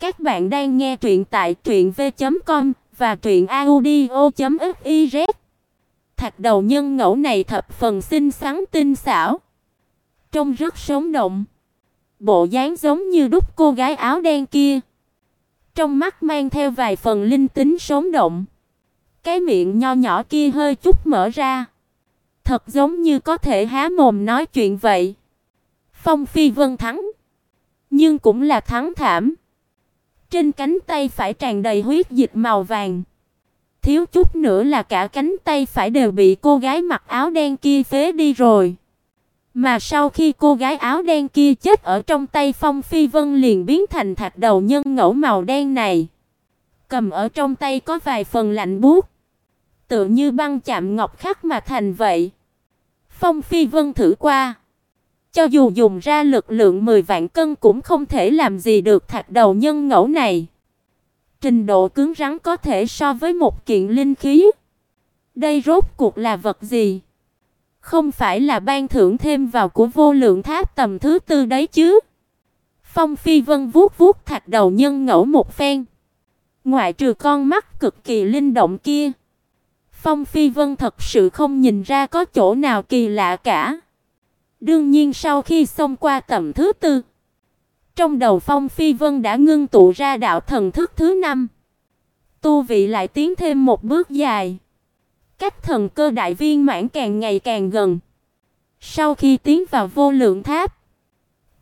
Các bạn đang nghe truyện tại truyệnv.com và truyệnaudio.fiz. Thạch đầu nhân ngẫu này thập phần xinh xắn tinh xảo, trông rất sống động. Bộ dáng giống như đúc cô gái áo đen kia. Trong mắt mang theo vài phần linh tính sống động. Cái miệng nho nhỏ kia hơi chút mở ra, thật giống như có thể há mồm nói chuyện vậy. Phong Phi Vân thắng, nhưng cũng là thắng thảm. Trên cánh tay phải tràn đầy huyết dịch màu vàng. Thiếu chút nữa là cả cánh tay phải đều bị cô gái mặc áo đen kia phế đi rồi. Mà sau khi cô gái áo đen kia chết ở trong tay Phong Phi Vân liền biến thành thạch đầu nhân ngẫu màu đen này. Cầm ở trong tay có vài phần lạnh buốt, tựa như băng chạm ngọc khắc mà thành vậy. Phong Phi Vân thử qua, cho dù dùng ra lực lượng 10 vạn cân cũng không thể làm gì được thạch đầu nhân ngẫu này. Trình độ cứng rắn có thể so với một kiện linh khí. Đây rốt cuộc là vật gì? Không phải là ban thưởng thêm vào của vô lượng tháp tầm thứ tư đấy chứ? Phong Phi Vân vuốt vuốt thạch đầu nhân ngẫu một phen. Ngoại trừ con mắt cực kỳ linh động kia, Phong Phi Vân thật sự không nhìn ra có chỗ nào kỳ lạ cả. Đương nhiên sau khi xông qua tầm thứ tư, trong đầu Phong Phi Vân đã ngưng tụ ra đạo thần thức thứ năm. Tu vị lại tiến thêm một bước dài. Cách thần cơ đại viên mãn càng ngày càng gần. Sau khi tiến vào vô lượng tháp,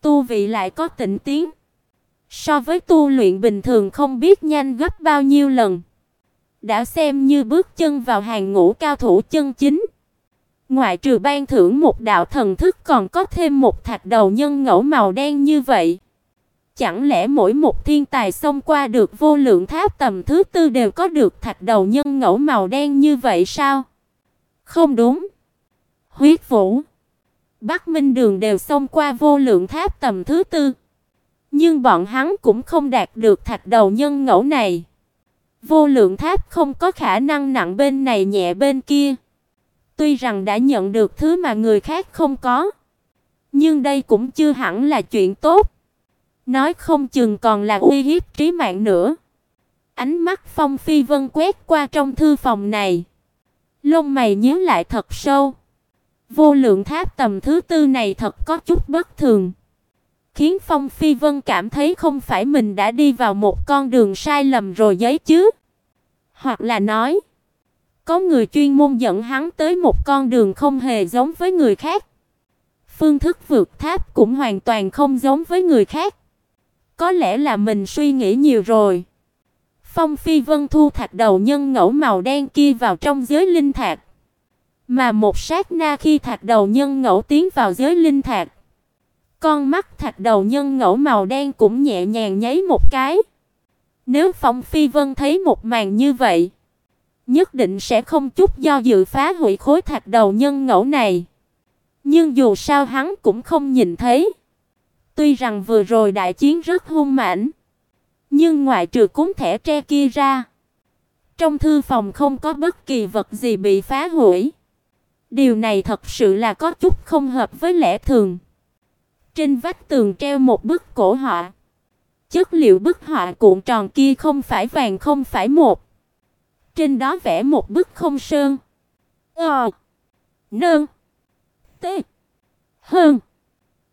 tu vị lại có tịnh tiến. So với tu luyện bình thường không biết nhanh gấp bao nhiêu lần. Đã xem như bước chân vào hàng ngũ cao thủ chân chính. Ngoại trừ ban thưởng một đạo thần thức còn có thêm một thạch đầu nhân ngẫu màu đen như vậy. Chẳng lẽ mỗi một thiên tài xông qua được vô lượng tháp tầm thứ tư đều có được thạch đầu nhân ngẫu màu đen như vậy sao? Không đúng. Huyết Vũ, Bắc Minh Đường đều xông qua vô lượng tháp tầm thứ tư. Nhưng bọn hắn cũng không đạt được thạch đầu nhân ngẫu này. Vô lượng tháp không có khả năng nặng bên này nhẹ bên kia. Tuy rằng đã nhận được thứ mà người khác không có, nhưng đây cũng chưa hẳn là chuyện tốt. Nói không chừng còn là uy hiếp trí mạng nữa. Ánh mắt Phong Phi Vân quét qua trong thư phòng này. Lông mày nhíu lại thật sâu. Vô lượng tháp tầm thứ tư này thật có chút bất thường. Khiến Phong Phi Vân cảm thấy không phải mình đã đi vào một con đường sai lầm rồi giấy chứ. Hoặc là nói, có người chuyên môn dẫn hắn tới một con đường không hề giống với người khác. Phương thức vượt tháp cũng hoàn toàn không giống với người khác. Có lẽ là mình suy nghĩ nhiều rồi. Phong Phi Vân thu thạch đầu nhân ngẫu màu đen kia vào trong giới linh thạch. Mà một sát na khi thạch đầu nhân ngẫu tiến vào giới linh thạch, con mắt thạch đầu nhân ngẫu màu đen cũng nhẹ nhàng nháy một cái. Nếu Phong Phi Vân thấy một màn như vậy, nhất định sẽ không chút do dự phá hủy khối thạch đầu nhân ngẫu này. Nhưng dù sao hắn cũng không nhìn thấy. Tuy rằng vừa rồi đại chiến rất hung mãnh, nhưng ngoại trừ cuốn thẻ tre kia ra, trong thư phòng không có bất kỳ vật gì bị phá hủy. Điều này thật sự là có chút không hợp với lẽ thường. Trên vách tường treo một bức cổ họa. Chất liệu bức họa cuộn tròn kia không phải vàng không phải một. Trên đó vẽ một bức không sơn. Ờ. Nương. T. Hơn.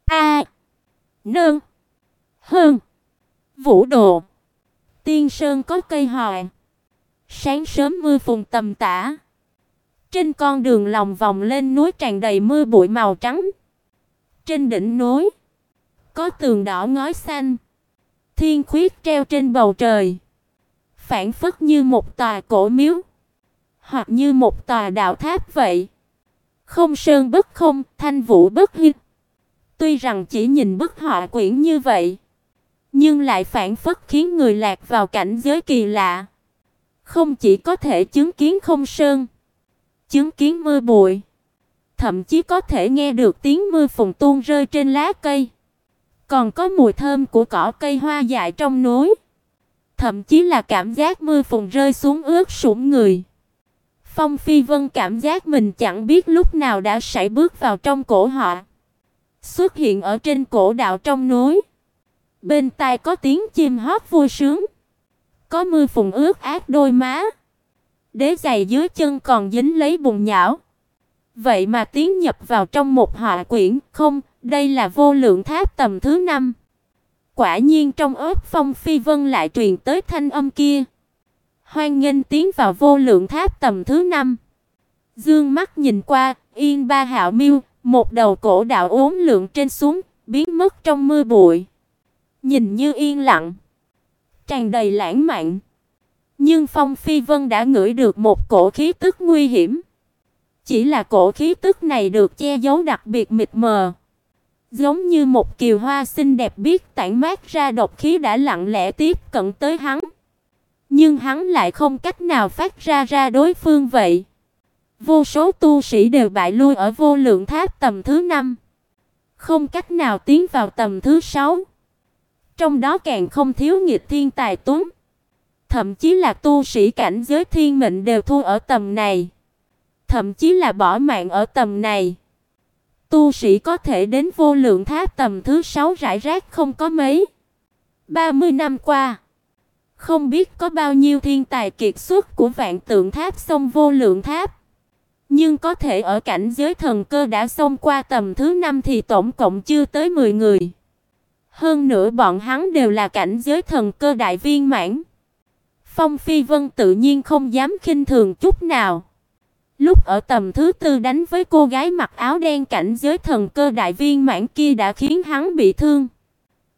A. Nương. Hơn. Vũ đồ. Tiên sơn có cây hòe. Sáng sớm mưa phùn tầm tã. Trên con đường lòng vòng lên núi tràn đầy mưa bụi màu trắng. Trên đỉnh núi có tường đỏ ngói xanh, thiên khuyết treo trên bầu trời, phản phất như một tòa cổ miếu, hoặc như một tòa đạo tháp vậy. Không sơn bất không, thanh vũ bất hư. Tuy rằng chỉ nhìn bức họa quyển như vậy, nhưng lại phản phất khiến người lạc vào cảnh giới kỳ lạ. Không chỉ có thể chứng kiến không sơn, chứng kiến mưa bụi, thậm chí có thể nghe được tiếng mưa phùn tuôn rơi trên lá cây. Còn có mùi thơm của cỏ cây hoa dại trong núi, thậm chí là cảm giác mưa phùn rơi xuống ướt sũng người. Phong Phi Vân cảm giác mình chẳng biết lúc nào đã sải bước vào trong cổ họ, xuất hiện ở trên cổ đạo trong núi. Bên tai có tiếng chim hót vui sướng. Có mưa phùn ướt át đôi má. Đế giày dưới chân còn dính lấy bùn nhão. Vậy mà tiến nhập vào trong một họa quyển, không, đây là vô lượng tháp tầm thứ năm. Quả nhiên trong ớt phong phi vân lại truyền tới thanh âm kia. Hoan nghênh tiến vào vô lượng tháp tầm thứ năm. Dương mắt nhìn qua, Yên Ba Hạo Miêu, một đầu cổ đạo uốn lượn trên xuống, biến mất trong mưa bụi. Nhìn như yên lặng, tràn đầy lãng mạn. Nhưng Phong Phi Vân đã ngửi được một cổ khí tức nguy hiểm. Chỉ là cổ khí tức này được che giấu đặc biệt mịt mờ, giống như một kiều hoa xinh đẹp biết tản mát ra độc khí đã lặng lẽ tiếp cận tới hắn. Nhưng hắn lại không cách nào phát ra ra đối phương vậy. Vô số tu sĩ đều bại lui ở vô lượng tháp tầm thứ 5, không cách nào tiến vào tầm thứ 6. Trong đó càng không thiếu nghịch thiên tài tuấn, thậm chí là tu sĩ cảnh giới thiên mệnh đều thua ở tầm này, thậm chí là bỏ mạng ở tầm này. Tu sĩ có thể đến vô lượng tháp tầm thứ 6 rải rác không có mấy. 30 năm qua, không biết có bao nhiêu thiên tài kiệt xuất của vạn tượng tháp xông vô lượng tháp. Nhưng có thể ở cảnh giới thần cơ đã xông qua tầm thứ 5 thì tổng cộng chưa tới 10 người. Hơn nữa bọn hắn đều là cảnh giới thần cơ đại viên mãn. Phong Phi Vân tự nhiên không dám khinh thường chút nào. Lúc ở tầm thứ tư đánh với cô gái mặc áo đen cảnh giới thần cơ đại viên mãn kia đã khiến hắn bị thương.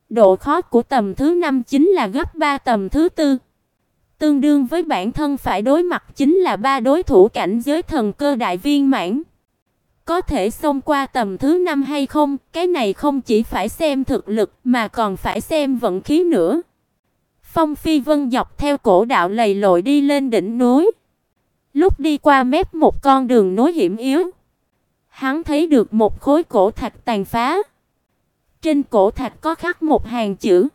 Độ khó của tầm thứ 5 chính là gấp 3 tầm thứ tư. Tương đương với bản thân phải đối mặt chính là ba đối thủ cảnh giới thần cơ đại viên mãn. Có thể xông qua tầm thứ 5 hay không, cái này không chỉ phải xem thực lực mà còn phải xem vận khí nữa. Phong Phi Vân dọc theo cổ đạo lầy lội đi lên đỉnh núi. Lúc đi qua mép một con đường nối hiểm yếu, hắn thấy được một khối cổ thạch tàn phá. Trên cổ thạch có khắc một hàng chữ: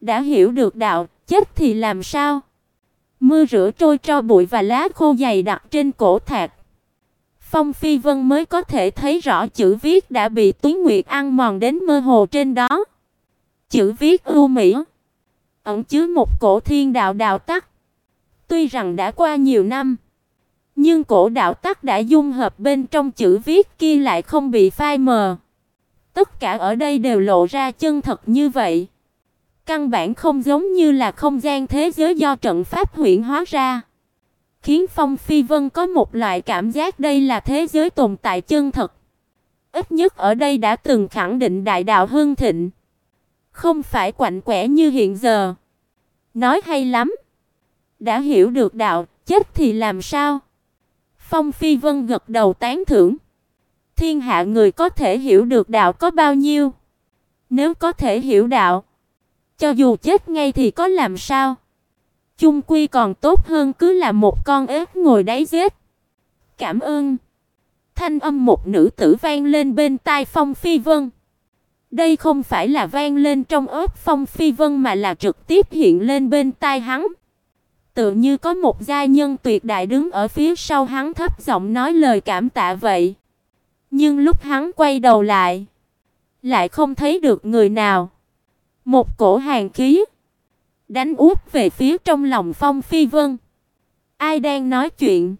Đã hiểu được đạo, chết thì làm sao? Mưa rửa trôi tro bụi và lá khô dày đặc trên cổ thạch. Phong Phi Vân mới có thể thấy rõ chữ viết đã bị Túy Nguyệt ăn mòn đến mơ hồ trên đó. Chữ viết ưu mỹ, ẩn chứa một cổ thiên đạo đạo tắc. Tuy rằng đã qua nhiều năm, nhưng cổ đạo tắc đã dung hợp bên trong chữ viết kia lại không bị phai mờ. Tất cả ở đây đều lộ ra chân thật như vậy. Căn bản không giống như là không gian thế giới do trận pháp huyễn hóa ra. Khiến Phong Phi Vân có một loại cảm giác đây là thế giới tồn tại chân thật. Ít nhất ở đây đã từng khẳng định đại đạo hưng thịnh. Không phải quạnh quẻ như hiện giờ. Nói hay lắm. Đã hiểu được đạo, chết thì làm sao? Phong Phi Vân gật đầu tán thưởng. Thiên hạ người có thể hiểu được đạo có bao nhiêu? Nếu có thể hiểu đạo, cho dù chết ngay thì có làm sao? Chung quy còn tốt hơn cứ là một con ếch ngồi đáy giết. Cảm ơn. Thanh âm một nữ tử vang lên bên tai Phong Phi Vân. Đây không phải là vang lên trong ớt Phong Phi Vân mà là trực tiếp hiện lên bên tai hắn. Tựa như có một gia nhân tuyệt đại đứng ở phía sau hắn thấp giọng nói lời cảm tạ vậy. Nhưng lúc hắn quay đầu lại, lại không thấy được người nào. Một cổ hàn khí đánh úp về phía trong lòng Phong Phi Vân. Ai đang nói chuyện?